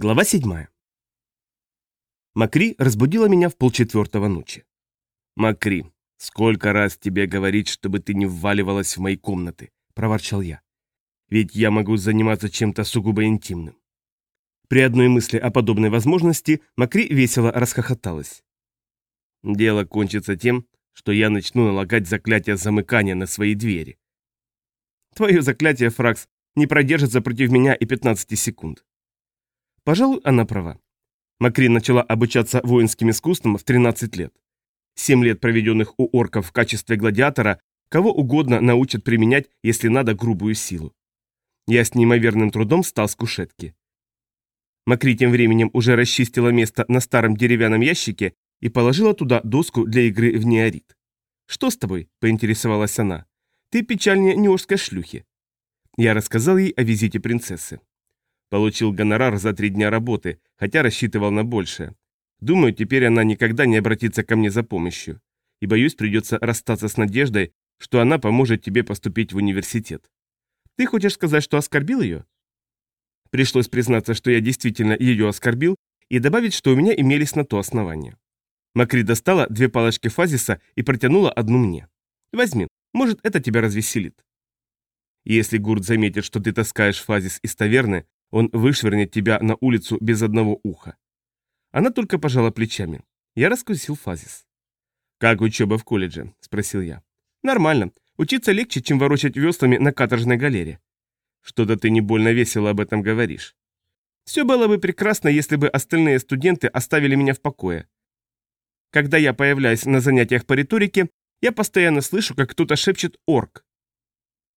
Глава 7. Макри разбудила меня в полчетвертого ночи. «Макри, сколько раз тебе говорить, чтобы ты не вваливалась в мои комнаты?» – проворчал я. «Ведь я могу заниматься чем-то сугубо интимным». При одной мысли о подобной возможности Макри весело расхохоталась. «Дело кончится тем, что я начну налагать заклятие замыкания на свои двери». «Твое заклятие, Фракс, не продержится против меня и 15 секунд». Пожалуй, она права. Макри начала обучаться воинским искусствам в 13 лет. Семь лет, проведенных у орков в качестве гладиатора, кого угодно научат применять, если надо, грубую силу. Я с неимоверным трудом встал с кушетки. Макри тем временем уже расчистила место на старом деревянном ящике и положила туда доску для игры в неорит. «Что с тобой?» – поинтересовалась она. «Ты печальнее неожской шлюхи». Я рассказал ей о визите принцессы. Получил гонорар за три дня работы, хотя рассчитывал на большее. Думаю, теперь она никогда не обратится ко мне за помощью. И боюсь, придется расстаться с надеждой, что она поможет тебе поступить в университет. Ты хочешь сказать, что оскорбил ее? Пришлось признаться, что я действительно ее оскорбил, и добавить, что у меня имелись на то основания. Макри достала две палочки фазиса и протянула одну мне. Возьми, может, это тебя развеселит. Если Гурт заметит, что ты таскаешь фазис из таверны, он вышвырнет тебя на улицу без одного уха. Она только пожала плечами. Я раскусил фазис. «Как учеба в колледже?» – спросил я. «Нормально. Учиться легче, чем ворочать веслами на каторжной галере». «Что-то ты не больно весело об этом говоришь». «Все было бы прекрасно, если бы остальные студенты оставили меня в покое. Когда я появляюсь на занятиях по риторике, я постоянно слышу, как кто-то шепчет «орк».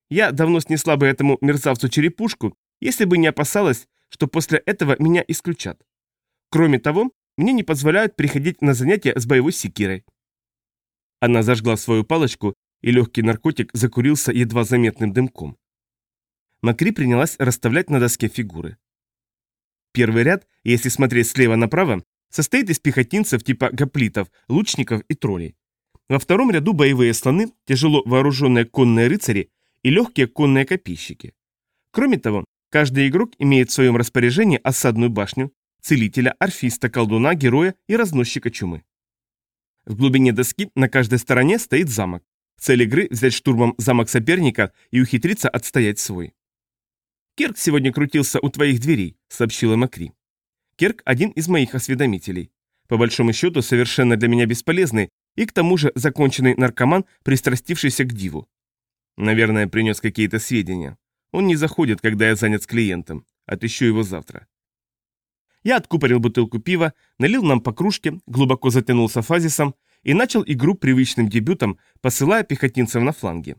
Я давно снесла бы этому мерзавцу черепушку если бы не опасалась, что после этого меня исключат. Кроме того, мне не позволяют приходить на занятия с боевой секирой. Она зажгла свою палочку, и легкий наркотик закурился едва заметным дымком. Макри принялась расставлять на доске фигуры. Первый ряд, если смотреть слева направо, состоит из пехотинцев типа гоплитов, лучников и троллей. Во втором ряду боевые слоны, тяжело вооруженные конные рыцари и легкие конные копейщики. Кроме того, Каждый игрок имеет в своем распоряжении осадную башню, целителя, орфиста, колдуна, героя и разносчика чумы. В глубине доски на каждой стороне стоит замок. Цель игры – взять штурмом замок соперника и ухитриться отстоять свой. «Керк сегодня крутился у твоих дверей», – сообщила Макри. Керк – один из моих осведомителей. По большому счету, совершенно для меня бесполезный и к тому же законченный наркоман, пристрастившийся к диву. Наверное, принес какие-то сведения. Он не заходит, когда я занят с клиентом. Отыщу его завтра. Я откупорил бутылку пива, налил нам по кружке, глубоко затянулся фазисом и начал игру привычным дебютом, посылая пехотинцев на фланги.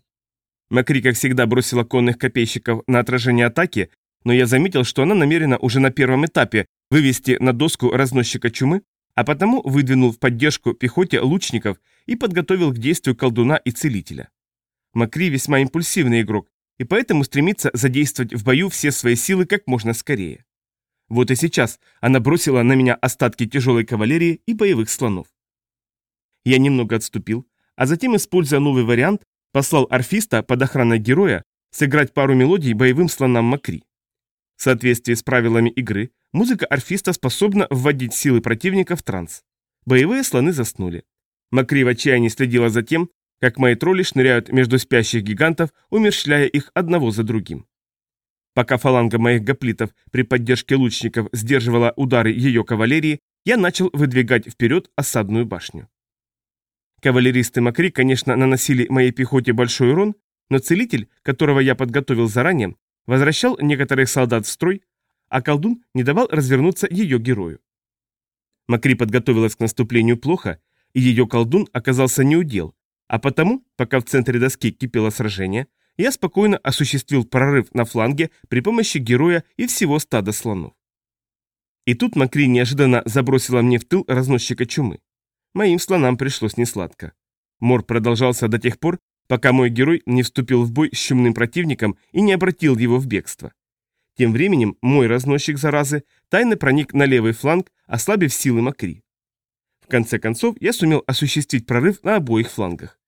Макри, как всегда, бросила конных копейщиков на отражение атаки, но я заметил, что она намерена уже на первом этапе вывести на доску разносчика чумы, а потому выдвинул в поддержку пехоте лучников и подготовил к действию колдуна и целителя. Макри весьма импульсивный игрок, и поэтому стремится задействовать в бою все свои силы как можно скорее. Вот и сейчас она бросила на меня остатки тяжелой кавалерии и боевых слонов. Я немного отступил, а затем, используя новый вариант, послал орфиста под охраной героя сыграть пару мелодий боевым слонам Макри. В соответствии с правилами игры, музыка орфиста способна вводить силы противника в транс. Боевые слоны заснули. Макри в отчаянии следила за тем, как мои тролли шныряют между спящих гигантов, умерщвляя их одного за другим. Пока фаланга моих гоплитов при поддержке лучников сдерживала удары ее кавалерии, я начал выдвигать вперед осадную башню. Кавалеристы Макри, конечно, наносили моей пехоте большой урон, но целитель, которого я подготовил заранее, возвращал некоторых солдат в строй, а колдун не давал развернуться ее герою. Макри подготовилась к наступлению плохо, и ее колдун оказался неудел, а потому, пока в центре доски кипело сражение, я спокойно осуществил прорыв на фланге при помощи героя и всего стада слонов. И тут Макри неожиданно забросила мне в тыл разносчика чумы. Моим слонам пришлось несладко. Мор продолжался до тех пор, пока мой герой не вступил в бой с чумным противником и не обратил его в бегство. Тем временем мой разносчик заразы тайно проник на левый фланг, ослабив силы Макри. В конце концов, я сумел осуществить прорыв на обоих флангах.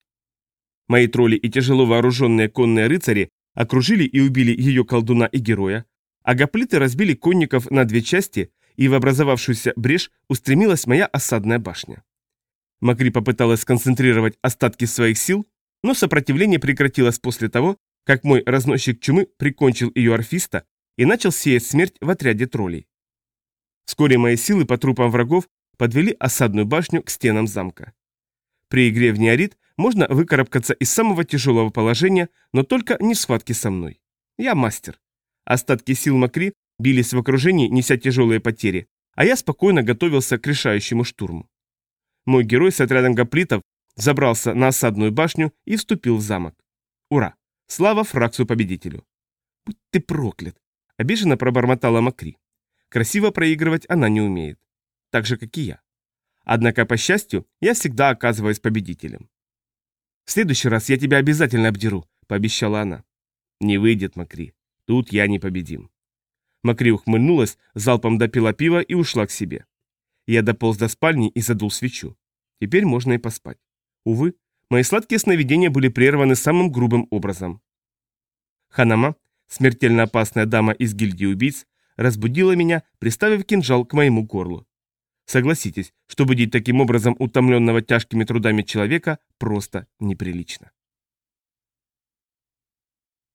Мои тролли и тяжело вооруженные конные рыцари окружили и убили ее колдуна и героя, а гоплиты разбили конников на две части и в образовавшуюся брешь устремилась моя осадная башня. Макри попыталась сконцентрировать остатки своих сил, но сопротивление прекратилось после того, как мой разносчик чумы прикончил ее орфиста и начал сеять смерть в отряде троллей. Вскоре мои силы по трупам врагов подвели осадную башню к стенам замка. При игре в неорит можно выкарабкаться из самого тяжелого положения, но только не в схватке со мной. Я мастер. Остатки сил Макри бились в окружении, неся тяжелые потери, а я спокойно готовился к решающему штурму. Мой герой с отрядом гоплитов забрался на осадную башню и вступил в замок. Ура! Слава Фраксу-победителю! Будь ты проклят! Обиженно пробормотала Макри. Красиво проигрывать она не умеет. Так же, как и я. Однако, по счастью, я всегда оказываюсь победителем. «В следующий раз я тебя обязательно обдеру», — пообещала она. «Не выйдет, Макри. Тут я не победим». Макри ухмыльнулась, залпом допила пива и ушла к себе. Я дополз до спальни и задул свечу. Теперь можно и поспать. Увы, мои сладкие сновидения были прерваны самым грубым образом. Ханама, смертельно опасная дама из гильдии убийц, разбудила меня, приставив кинжал к моему горлу. Согласитесь, что будить таким образом утомленного тяжкими трудами человека просто неприлично.